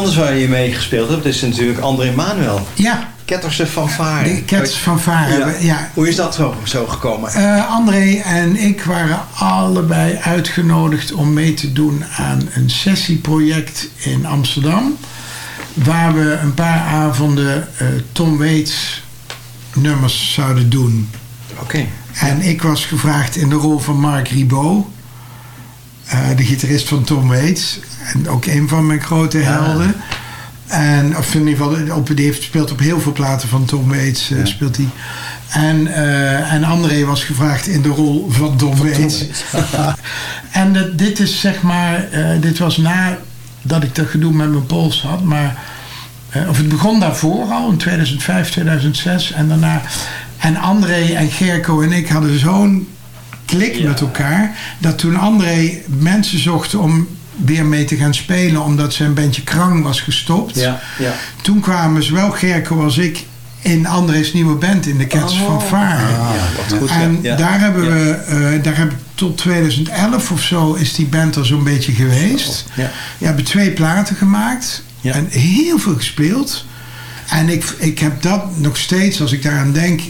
Anders waar je mee gespeeld hebt, is natuurlijk André Manuel. Ja. Ketterse fanfare. De Ketterse fanfare, Ja. ja. Hoe is dat zo, zo gekomen? Eh, André en ik waren allebei uitgenodigd om mee te doen aan een sessieproject in Amsterdam. Waar we een paar avonden eh, Tom Waits nummers zouden doen. Oké. En ik was gevraagd in de rol van Mark Ribot. eh, de gitarist van Tom Waits. Ook een van mijn grote helden. En, of in ieder geval, op, die heeft, speelt op heel veel platen van Tom Waits. eh, speelt hij. En, eh, en André was gevraagd in de rol van Tom Waits. en eh, dit is zeg maar, dit was na dat ik dat gedoe met mijn pols had. Maar, of het begon daarvoor al, in 2005, 2006. En daarna. En André en Gerco en ik hadden zo'n klik met elkaar. Dat toen André mensen zocht om weer mee te gaan spelen. Omdat zijn bandje Krang was gestopt. Ja, ja. Toen kwamen zowel Gerco als ik in André's nieuwe band in de Cats van Varen. Ja, goed. En ja. Ja. daar hebben Ja. we, eh, daar hebben tot 2011 of zo is die band er zo'n beetje geweest. Ja. We hebben twee platen gemaakt Ja. en heel veel gespeeld. En ik, ik heb dat nog steeds, als ik daaraan denk,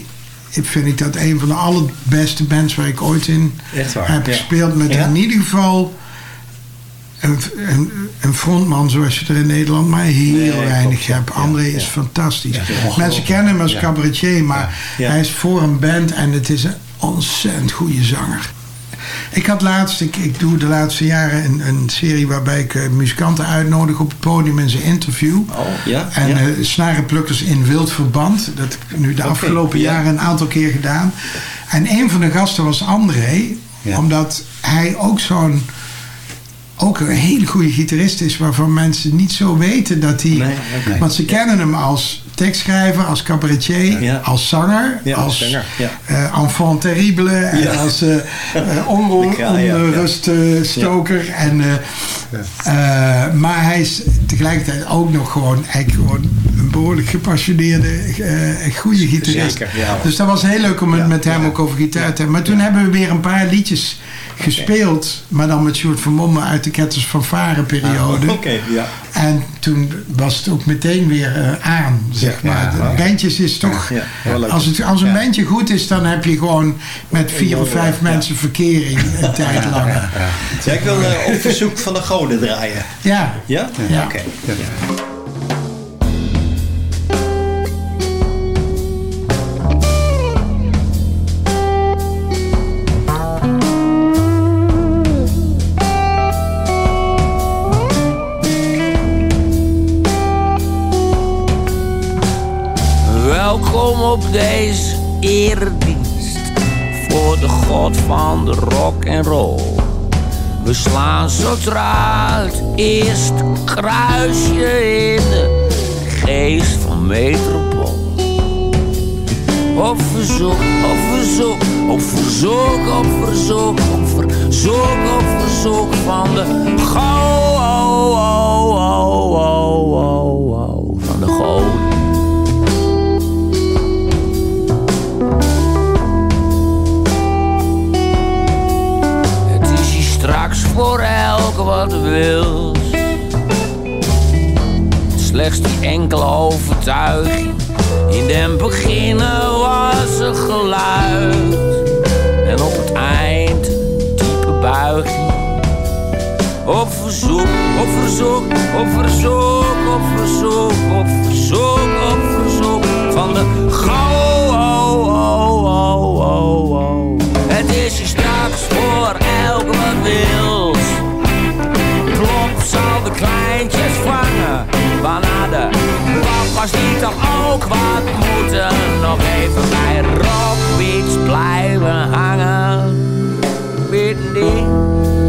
ik vind ik dat een van de allerbeste bands waar ik ooit in heb ja. gespeeld. Met Ja? in ieder geval een, een, een frontman zoals je er in Nederland maar heel Nee, weinig klopt, hebt. André Ja, is ja. fantastisch. Mensen kennen hem als cabaretier, maar hij is voor een band en het is een ontzettend goede zanger. Ik had laatst, ik, ik doe de laatste jaren een, een serie waarbij ik eh, muzikanten uitnodig op het podium in zijn interview. Oh, ja? En ja. eh, snarenplukkers in wild verband. Dat heb ik nu de afgelopen ja. jaren een aantal keer gedaan. En een van de gasten was André. Ja. Omdat hij ook zo'n... Ook een hele goede gitarist is waarvan mensen niet zo weten dat hij... Nee. Want ze kennen hem als tekstschrijver, als cabaretier, Ja. als zanger, Ja, als zanger, ja. eh, enfant terrible en als eh eh, ja. onruststoker. En, maar hij is tegelijkertijd ook nog gewoon, eigenlijk gewoon een behoorlijk gepassioneerde, eh, goede gitarist. Zeker, ja. Dus dat was heel leuk om het Ja, met hem ja. ook over gitaar te hebben. Maar toen hebben we weer een paar liedjes gespeeld. Maar dan met Sjoerd van Mommen uit de Ketters van Varen periode. Ah, Oké, ja. En toen was het ook meteen weer eh, aan, zeg Ja, maar. ja, De bandjes is toch... Als, het, als een Ja. bandje goed is, dan heb je gewoon met vier of vijf Ja. mensen verkering een tijd lang. Ja, ik wil eh, op verzoek van de goden draaien. Ja. Ja? Ja. Welkom op deze eredienst voor de god van de rock en roll. We slaan zodra het eerste kruisje in de geest van metropool. Op verzoek, op verzoek, op verzoek, op verzoek, op verzoek, op verzoek van de go, oh, oh, oh, wat wil. Slechts die enkele overtuiging. In den beginnen was een geluid. En op het eind diepe buiging. Op verzoek, op verzoek, op verzoek, op verzoek, op verzoek, op verzoek van de go, oh, oh, oh, oh, oh. Het is hier straks voor elk wat wils. Kleintjes vangen, de papa's die toch ook wat moeten. Nog even bij Rockbeats blijven hangen. Bidden die.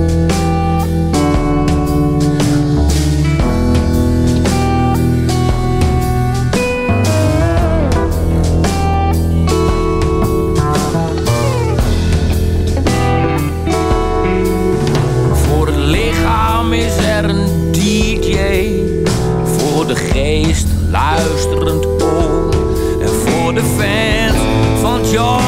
Joy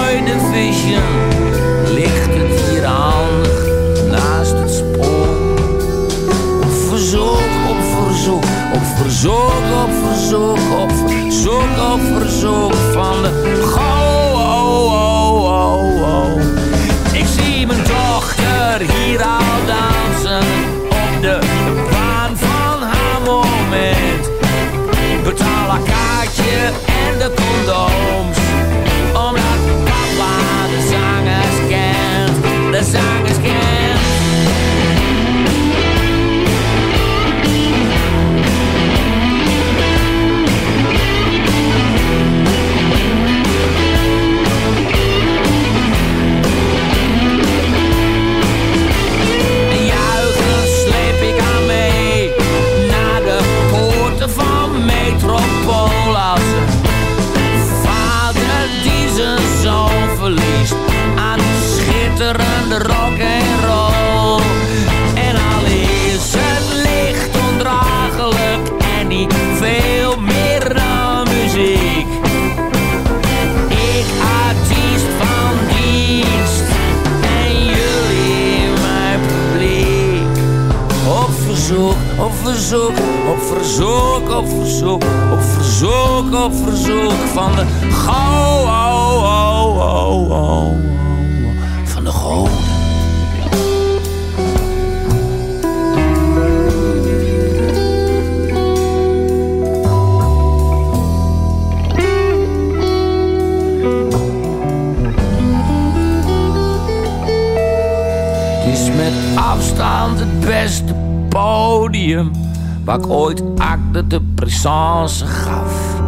waar ik ooit acte de présence gaf.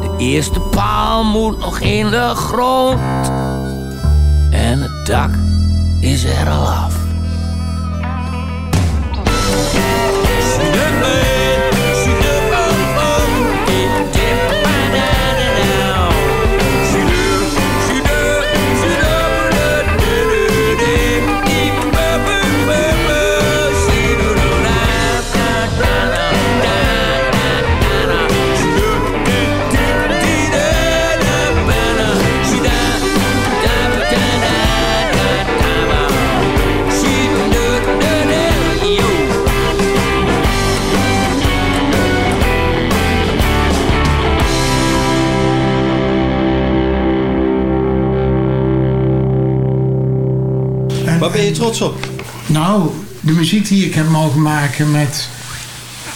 De eerste paal moet nog in de grond en het dak is er al af. Waar ben je trots op? Nou, de muziek die ik heb mogen maken met,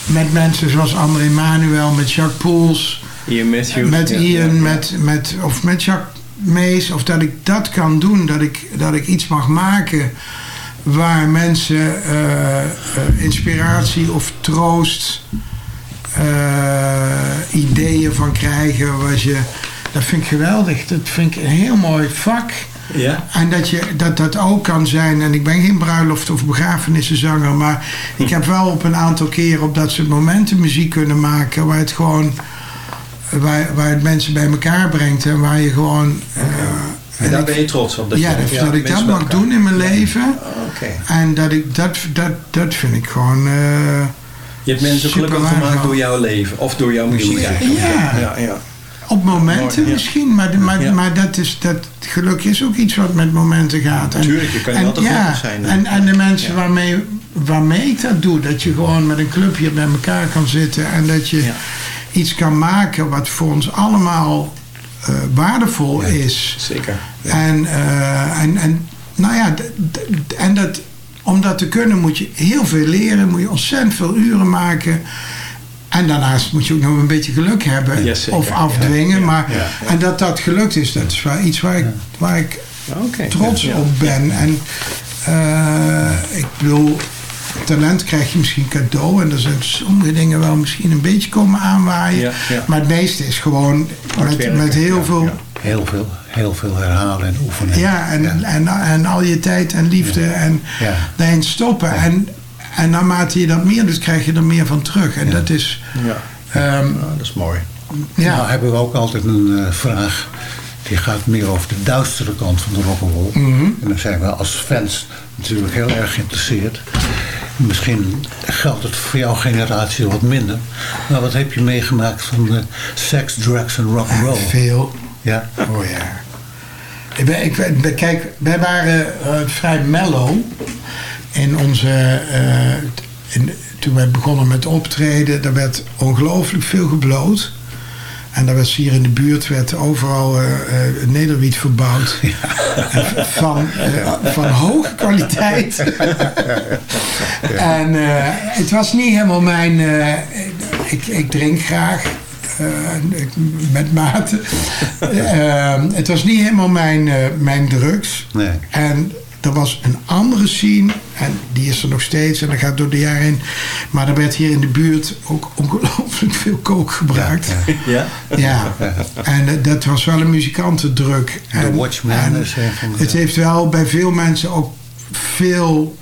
met mensen zoals André Manuel, met Jacques Poels, Ian Matthews. met Ian, ja, ja. Met, met, of met Jacques Mees, of dat ik dat kan doen, dat ik, dat ik iets mag maken waar mensen eh, eh, inspiratie of troost, eh, ideeën van krijgen. Wat je, dat vind ik geweldig. Dat vind ik een heel mooi vak. Ja. En dat, je, dat dat ook kan zijn, en ik ben geen bruiloft- of begrafenissenzanger, maar ik heb wel op een aantal keren op dat soort momenten muziek kunnen maken waar het gewoon, waar, waar het mensen bij elkaar brengt en waar je gewoon. eh, En daar ik- ben je trots op? Dat ja, je, dat, dat ik dat mag doen in mijn leven. Oké. En dat ik dat, dat, dat vind ik gewoon. eh, Je hebt mensen gelukkig gemaakt door jouw leven. Of door jouw muziek eigenlijk. Ja. ja, ja. Op momenten Mooi, misschien, maar, maar, maar dat, is, dat geluk is ook iets wat met momenten gaat. En, Tuurlijk, je kan en, altijd ja, zijn. En, en de mensen waarmee, waarmee ik dat doe, dat je gewoon met een clubje bij elkaar kan zitten en dat je iets kan maken wat voor ons allemaal eh, waardevol is. Zeker. En, eh, en, en nou ja, en dat, om dat te kunnen moet je heel veel leren, moet je ontzettend veel uren maken. En daarnaast moet je ook nog een beetje geluk hebben of afdwingen. Ja, maar, ja, ja. En dat dat gelukt is, dat is wel iets waar ik, waar ik trots Ja. op ben. En eh, ik bedoel, talent krijg je misschien cadeau. En er zijn sommige dingen wel misschien een beetje komen aanwaaien. Ja, ja. Maar het meeste is gewoon met, heel ja, veel... ja. Heel veel, heel veel herhalen en oefenen. Ja, en, En, en al je tijd en liefde en Ja. daarin stoppen. En, en naarmate je dat meer doet, krijg je er meer van terug. En dat is... Ja. ehm, dat is mooi. Ja. Nou hebben we ook altijd een eh, vraag. Die gaat meer over de duistere kant van de rock'n'roll. Mhm. En dan zijn we als fans natuurlijk heel erg geïnteresseerd. Misschien geldt het voor jouw generatie wat minder. Maar wat heb je meegemaakt van de seks, drugs en rock'n'roll? Veel. Ja. Oh ja. Ik ben, ik, ben- kijk, wij waren eh, vrij mellow in onze. eh, in, toen wij begonnen met optreden, er werd ongelooflijk veel gebloot. En daar was hier in de buurt werd overal eh, nederwiet verbouwd. Van, van hoge kwaliteit. En het was niet helemaal mijn. ik, ik drink graag. met mate. Het was niet helemaal mijn, mijn drugs. Nee. En er was een andere scene. En die is er nog steeds. En dat gaat door de jaren heen. Maar er werd hier in de buurt ook ongelooflijk veel kook gebruikt. Ja? Ja, en eh, dat was wel een muzikantendruk. En- Watchman en is een van de... Het heeft wel bij veel mensen ook veel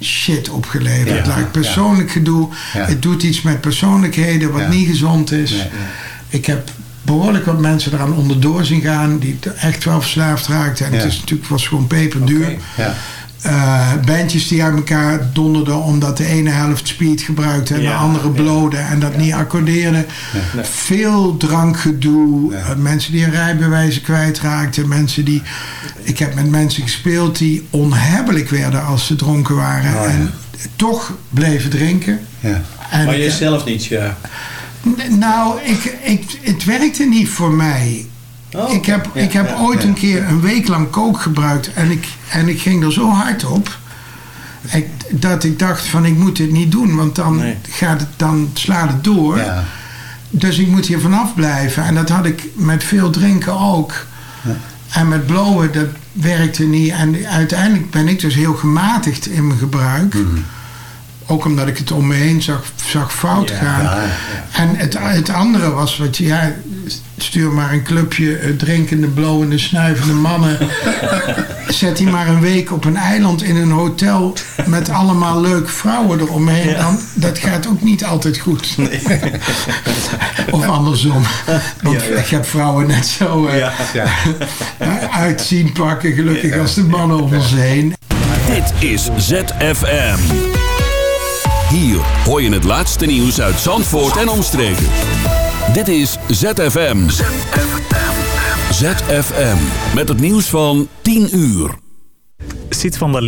shit opgeleverd. Ja, Like persoonlijk gedoe. Ja. Het doet iets met persoonlijkheden wat Ja. niet gezond is. Nee, nee. Ik heb behoorlijk wat mensen eraan onderdoor zien gaan. Die echt wel verslaafd raakten. En Ja. het is natuurlijk, was gewoon peperduur. Ja. Eh, bandjes die uit elkaar donderden omdat de ene helft speed gebruikte en de andere ja. blode en dat niet accordeerde. Veel drankgedoe, eh, mensen die hun rijbewijzen kwijtraakten, mensen die. Ik heb met mensen gespeeld die onhebbelijk werden als ze dronken waren Oh, ja. en toch bleven drinken. Ja. En Maar ik- jij zelf niet, ja. Nou, ik, ik, het werkte niet voor mij. Oh, ik heb, ja, ik heb ja, ooit ja. een keer een week lang kook gebruikt en ik, en ik ging er zo hard op. Ik, dat ik dacht van ik moet dit niet doen, want dan, Nee. gaat het, dan slaat het door. Ja. Dus ik moet hier vanaf blijven. En dat had ik met veel drinken ook. En met blowen, dat werkte niet. En uiteindelijk ben ik dus heel gematigd in mijn gebruik. Ook omdat ik het om me heen zag, zag fout Ja, gaan. ja, ja. En het, het andere was, wat je, ja, stuur maar een clubje eh, drinkende, blowende, snuivende mannen. Zet die maar een week op een eiland in een hotel met allemaal leuke vrouwen eromheen. Dan, dat gaat ook niet altijd goed. of andersom. Want Ja, ja. ik heb vrouwen net zo Ja. eh, uitzien pakken, gelukkig als de mannen om ons heen. Dit is ZFM. Hier hoor je het laatste nieuws uit Zandvoort en omstreken. Dit is ZFM. ZFM. Met het nieuws van 10 uur. Zit van der